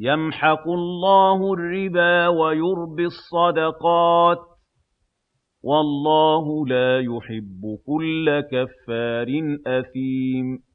يَمْحَقُ اللَّهُ الرِّبَا وَيُرْبِي الصَّدَقَاتِ ۗ وَاللَّهُ لَا يُحِبُّ كُلَّ كَفَّارٍ أَثِيمٍ.